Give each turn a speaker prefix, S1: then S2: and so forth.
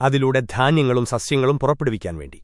S1: അതിലൂടെ ധാന്യങ്ങളും സസ്യങ്ങളും പുറപ്പെടുവിക്കാൻ വേണ്ടി.